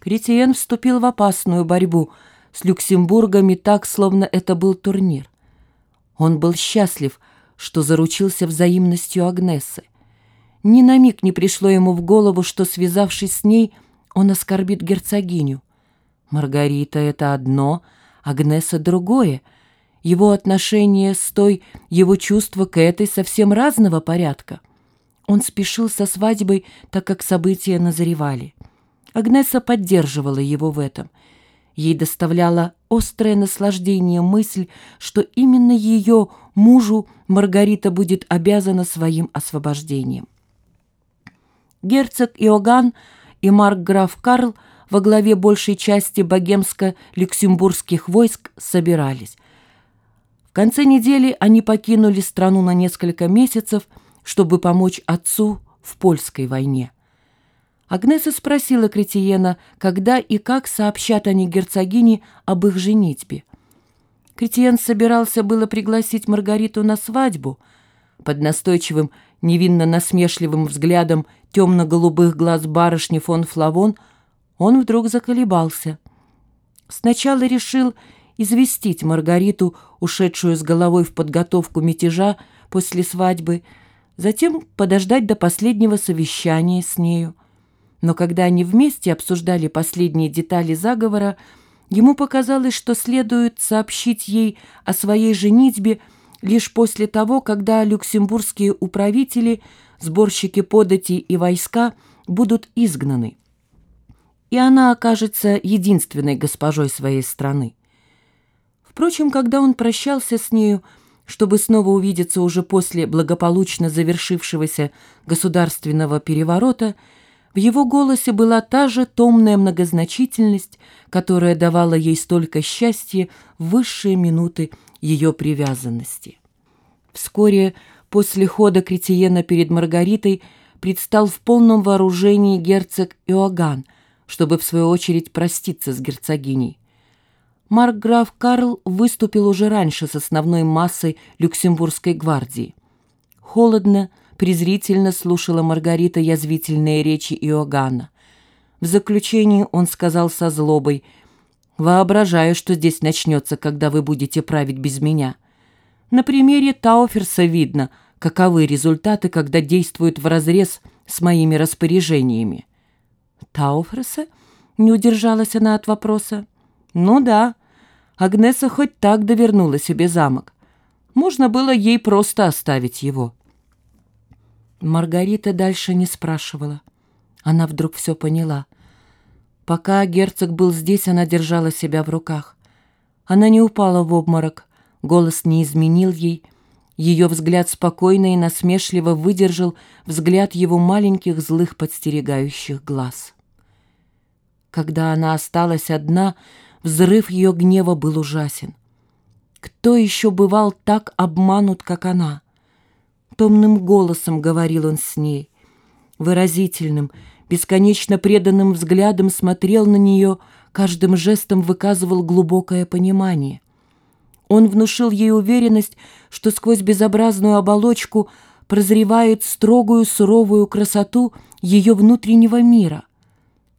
Кретиен вступил в опасную борьбу с Люксембургами так, словно это был турнир. Он был счастлив, что заручился взаимностью Агнесы. Ни на миг не пришло ему в голову, что, связавшись с ней, он оскорбит герцогиню. Маргарита — это одно, Агнеса — другое. Его отношение с той, его чувства к этой совсем разного порядка. Он спешил со свадьбой, так как события назревали. Агнеса поддерживала его в этом. Ей доставляла острое наслаждение мысль, что именно ее мужу Маргарита будет обязана своим освобождением. Герцог Иоганн и маркграф Карл во главе большей части богемско-люксембургских войск собирались. В конце недели они покинули страну на несколько месяцев, чтобы помочь отцу в польской войне. Агнеса спросила Кретиена, когда и как сообщат они герцогине об их женитьбе. Кретиен собирался было пригласить Маргариту на свадьбу. Под настойчивым, невинно-насмешливым взглядом темно-голубых глаз барышни фон Флавон он вдруг заколебался. Сначала решил известить Маргариту, ушедшую с головой в подготовку мятежа после свадьбы, затем подождать до последнего совещания с нею. Но когда они вместе обсуждали последние детали заговора, ему показалось, что следует сообщить ей о своей женитьбе лишь после того, когда люксембургские управители, сборщики подати и войска будут изгнаны. И она окажется единственной госпожой своей страны. Впрочем, когда он прощался с нею, чтобы снова увидеться уже после благополучно завершившегося государственного переворота, в его голосе была та же томная многозначительность, которая давала ей столько счастья в высшие минуты ее привязанности. Вскоре после хода Кретиена перед Маргаритой предстал в полном вооружении герцог Иоганн, чтобы в свою очередь проститься с герцогиней. Маркграф Карл выступил уже раньше с основной массой Люксембургской гвардии. Холодно, презрительно слушала Маргарита язвительные речи Иоганна. В заключении он сказал со злобой «Воображаю, что здесь начнется, когда вы будете править без меня. На примере Тауферса видно, каковы результаты, когда действуют вразрез с моими распоряжениями». «Тауферса?» — не удержалась она от вопроса. «Ну да, Агнеса хоть так довернула себе замок. Можно было ей просто оставить его». Маргарита дальше не спрашивала. Она вдруг все поняла. Пока герцог был здесь, она держала себя в руках. Она не упала в обморок, голос не изменил ей. Ее взгляд спокойно и насмешливо выдержал взгляд его маленьких злых подстерегающих глаз. Когда она осталась одна, взрыв ее гнева был ужасен. Кто еще бывал так обманут, как она? Томным голосом говорил он с ней. Выразительным, бесконечно преданным взглядом смотрел на нее, каждым жестом выказывал глубокое понимание. Он внушил ей уверенность, что сквозь безобразную оболочку прозревает строгую суровую красоту ее внутреннего мира.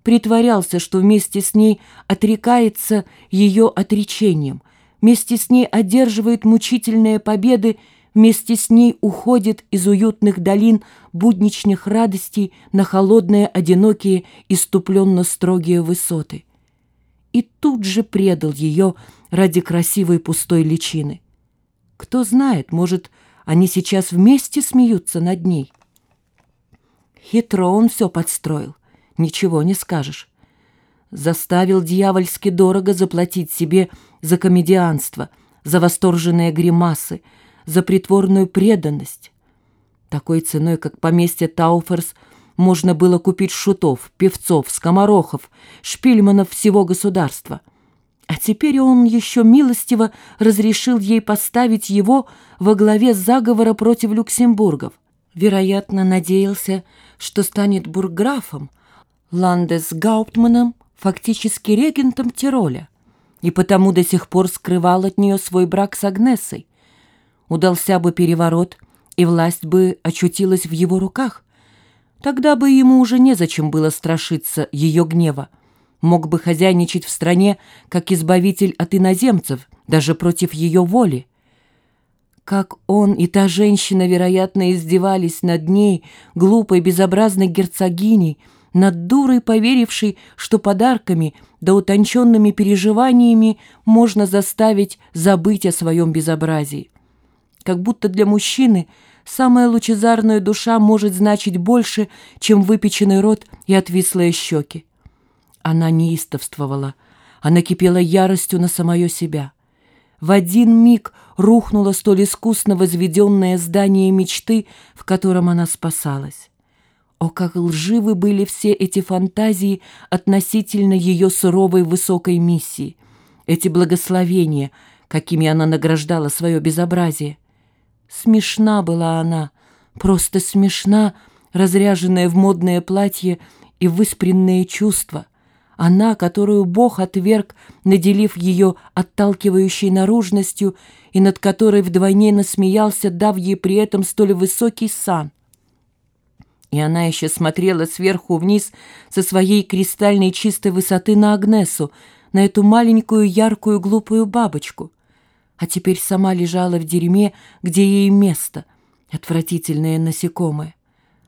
Притворялся, что вместе с ней отрекается ее отречением, вместе с ней одерживает мучительные победы вместе с ней уходит из уютных долин будничных радостей на холодные, одинокие, иступленно строгие высоты. И тут же предал ее ради красивой пустой личины. Кто знает, может, они сейчас вместе смеются над ней. Хитро он все подстроил, ничего не скажешь. Заставил дьявольски дорого заплатить себе за комедианство, за восторженные гримасы, за притворную преданность. Такой ценой, как поместье Тауферс, можно было купить шутов, певцов, скоморохов, шпильманов всего государства. А теперь он еще милостиво разрешил ей поставить его во главе заговора против Люксембургов. Вероятно, надеялся, что станет бургграфом, ландесгауптманом, фактически регентом Тироля, и потому до сих пор скрывал от нее свой брак с Агнесой удался бы переворот, и власть бы очутилась в его руках. Тогда бы ему уже незачем было страшиться ее гнева. мог бы хозяйничать в стране как избавитель от иноземцев, даже против ее воли. Как он и та женщина, вероятно, издевались над ней, глупой, безобразной герцогиней, над дурой, поверившей, что подарками да утонченными переживаниями можно заставить забыть о своем безобразии. Как будто для мужчины самая лучезарная душа может значить больше, чем выпеченный рот и отвислые щеки. Она неистовствовала, она кипела яростью на самое себя. В один миг рухнуло столь искусно возведенное здание мечты, в котором она спасалась. О, как лживы были все эти фантазии относительно ее суровой высокой миссии, эти благословения, какими она награждала свое безобразие. Смешна была она, просто смешна, разряженная в модное платье и выспренные чувства — она, которую Бог отверг, наделив ее отталкивающей наружностью и над которой вдвойне насмеялся, дав ей при этом столь высокий сан. И она еще смотрела сверху вниз со своей кристальной чистой высоты на Агнесу, на эту маленькую яркую глупую бабочку. А теперь сама лежала в дерьме, где ей место, отвратительное насекомое.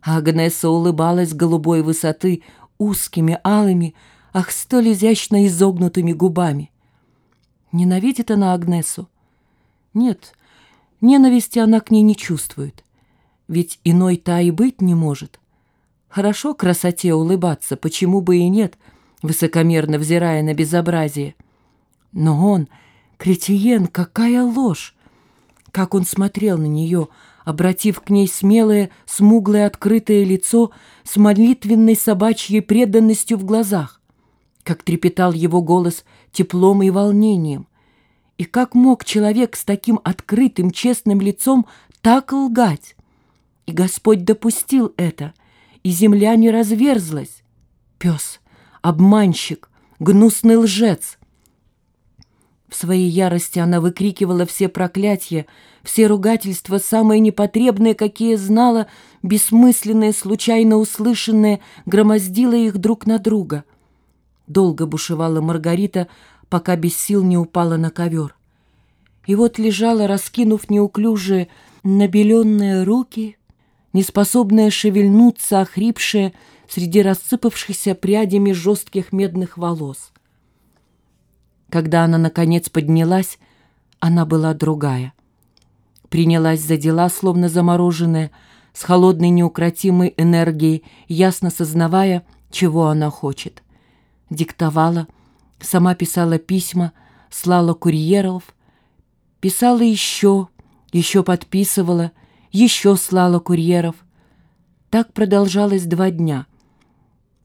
Агнеса улыбалась голубой высоты узкими, алыми, ах, столь изящно изогнутыми губами. Ненавидит она Агнесу? Нет, ненависти она к ней не чувствует. Ведь иной та и быть не может. Хорошо красоте улыбаться, почему бы и нет, высокомерно взирая на безобразие. Но он, Кретиен, какая ложь! Как он смотрел на нее, обратив к ней смелое, смуглое, открытое лицо с молитвенной собачьей преданностью в глазах как трепетал его голос теплом и волнением. И как мог человек с таким открытым, честным лицом так лгать? И Господь допустил это, и земля не разверзлась. Пес, обманщик, гнусный лжец. В своей ярости она выкрикивала все проклятия, все ругательства, самые непотребные, какие знала, бессмысленные, случайно услышанные, громоздила их друг на друга — Долго бушевала Маргарита, пока без сил не упала на ковер. И вот лежала, раскинув неуклюжие, набеленные руки, неспособная шевельнуться, охрипшая среди рассыпавшихся прядями жестких медных волос. Когда она, наконец, поднялась, она была другая. Принялась за дела, словно замороженная, с холодной неукротимой энергией, ясно сознавая, чего она хочет — диктовала, сама писала письма, слала курьеров, писала еще, еще подписывала, еще слала курьеров. Так продолжалось два дня.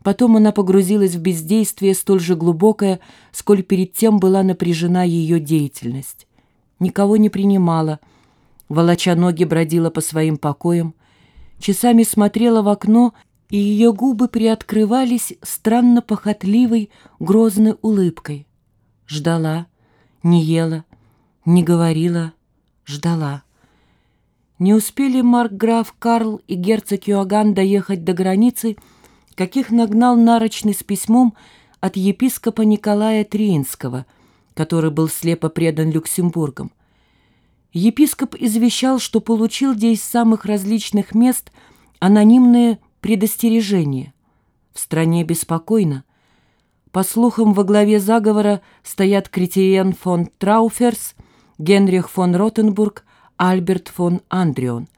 Потом она погрузилась в бездействие столь же глубокое, сколь перед тем была напряжена ее деятельность. Никого не принимала, волоча ноги бродила по своим покоям, часами смотрела в окно и ее губы приоткрывались странно похотливой, грозной улыбкой. Ждала, не ела, не говорила, ждала. Не успели маркграф Карл и герцог Йоаган доехать до границы, каких нагнал нарочный с письмом от епископа Николая Триинского, который был слепо предан Люксембургом. Епископ извещал, что получил здесь самых различных мест анонимные предостережение. В стране беспокойно. По слухам, во главе заговора стоят Критериан фон Трауферс, Генрих фон Ротенбург, Альберт фон Андрион.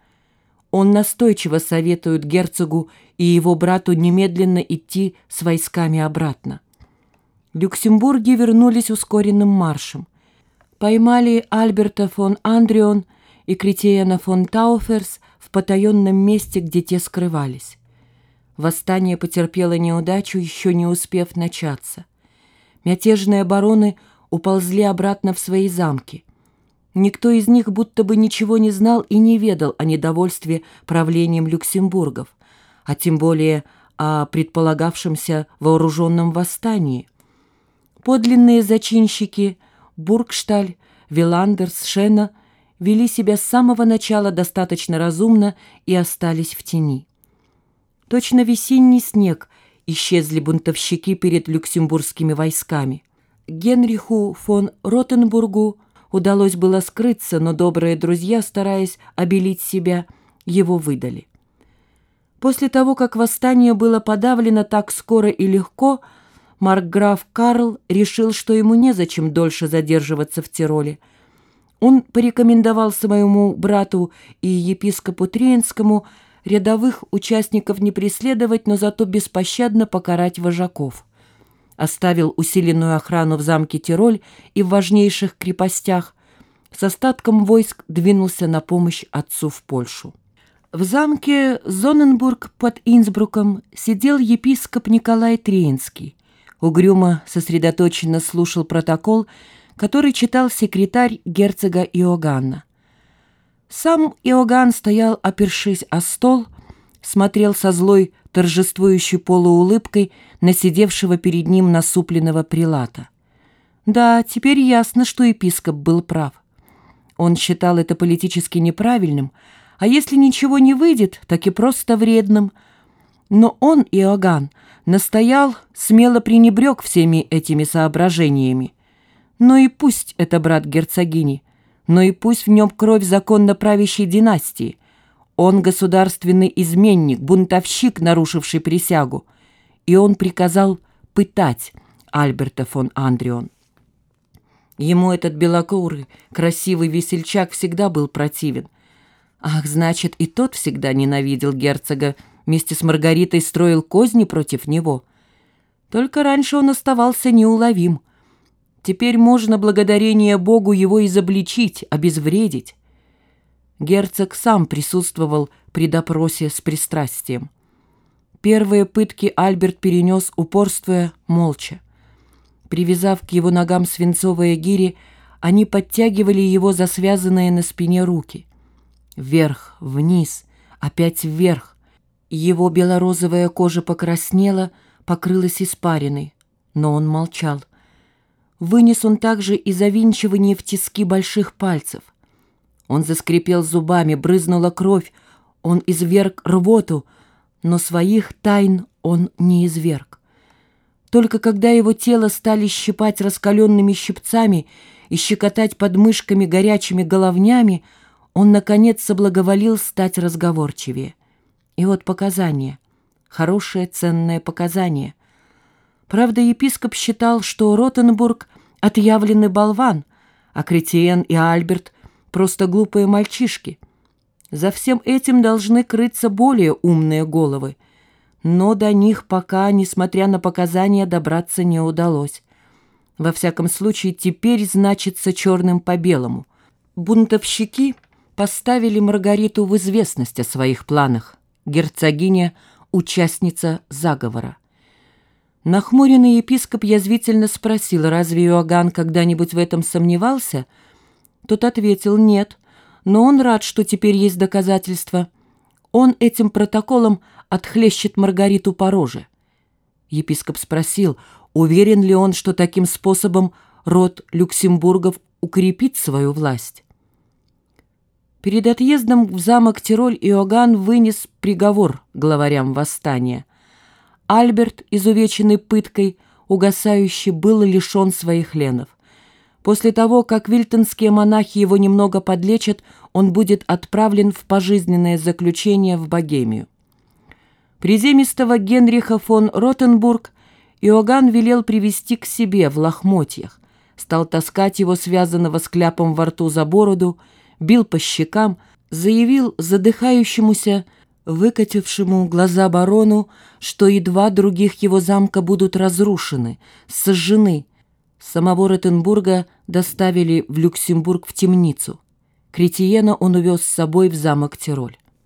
Он настойчиво советует герцогу и его брату немедленно идти с войсками обратно. Люксембурги вернулись ускоренным маршем. Поймали Альберта фон Андрион и Критеяна фон Тауферс в потаенном месте, где те скрывались. Восстание потерпело неудачу, еще не успев начаться. Мятежные бароны уползли обратно в свои замки. Никто из них будто бы ничего не знал и не ведал о недовольстве правлением Люксембургов, а тем более о предполагавшемся вооруженном восстании. Подлинные зачинщики Бургшталь, Виландерс, Шена вели себя с самого начала достаточно разумно и остались в тени. Точно весенний снег исчезли бунтовщики перед люксембургскими войсками. Генриху фон Ротенбургу удалось было скрыться, но добрые друзья, стараясь обелить себя, его выдали. После того, как восстание было подавлено так скоро и легко, маркграф Карл решил, что ему незачем дольше задерживаться в Тироле. Он порекомендовал своему брату и епископу Триенскому рядовых участников не преследовать, но зато беспощадно покарать вожаков. Оставил усиленную охрану в замке Тироль и в важнейших крепостях. С остатком войск двинулся на помощь отцу в Польшу. В замке Зоненбург под Инсбруком сидел епископ Николай Триинский. Угрюмо сосредоточенно слушал протокол, который читал секретарь герцога Иоганна. Сам Иоганн стоял, опершись о стол, смотрел со злой, торжествующей полуулыбкой на сидевшего перед ним насупленного прилата. Да, теперь ясно, что епископ был прав. Он считал это политически неправильным, а если ничего не выйдет, так и просто вредным. Но он, Иоганн, настоял, смело пренебрег всеми этими соображениями. Но и пусть это брат герцогини, но и пусть в нем кровь законно правящей династии. Он государственный изменник, бунтовщик, нарушивший присягу. И он приказал пытать Альберта фон Андрион. Ему этот белокурый, красивый весельчак всегда был противен. Ах, значит, и тот всегда ненавидел герцога, вместе с Маргаритой строил козни против него. Только раньше он оставался неуловим. Теперь можно, благодарение Богу, его изобличить, обезвредить. Герцог сам присутствовал при допросе с пристрастием. Первые пытки Альберт перенес, упорствуя, молча. Привязав к его ногам свинцовые гири, они подтягивали его за связанные на спине руки. Вверх, вниз, опять вверх. Его белорозовая кожа покраснела, покрылась испариной, но он молчал. Вынес он также и завинчивание в тиски больших пальцев. Он заскрипел зубами, брызнула кровь, он изверг рвоту, но своих тайн он не изверг. Только когда его тело стали щипать раскаленными щипцами и щекотать подмышками горячими головнями, он, наконец, соблаговолил стать разговорчивее. И вот показания. Хорошее, ценное показание. Правда, епископ считал, что Ротенбург — отъявленный болван, а Кретиен и Альберт — просто глупые мальчишки. За всем этим должны крыться более умные головы. Но до них пока, несмотря на показания, добраться не удалось. Во всяком случае, теперь значится черным по белому. Бунтовщики — поставили Маргариту в известность о своих планах. Герцогиня – участница заговора. Нахмуренный епископ язвительно спросил, разве Иоганн когда-нибудь в этом сомневался? Тот ответил «нет», но он рад, что теперь есть доказательства. Он этим протоколом отхлещет Маргариту по роже. Епископ спросил, уверен ли он, что таким способом род Люксембургов укрепит свою власть. Перед отъездом в замок Тироль Иоганн вынес приговор главарям восстания. Альберт, изувеченный пыткой, угасающий, был лишен своих ленов. После того, как вильтонские монахи его немного подлечат, он будет отправлен в пожизненное заключение в Богемию. Приземистого Генриха фон Ротенбург Иоганн велел привести к себе в лохмотьях, стал таскать его связанного с кляпом во рту за бороду, бил по щекам, заявил задыхающемуся, выкатившему глаза барону, что едва других его замка будут разрушены, сожжены. Самого Ротенбурга доставили в Люксембург в темницу. Кретиена он увез с собой в замок Тироль.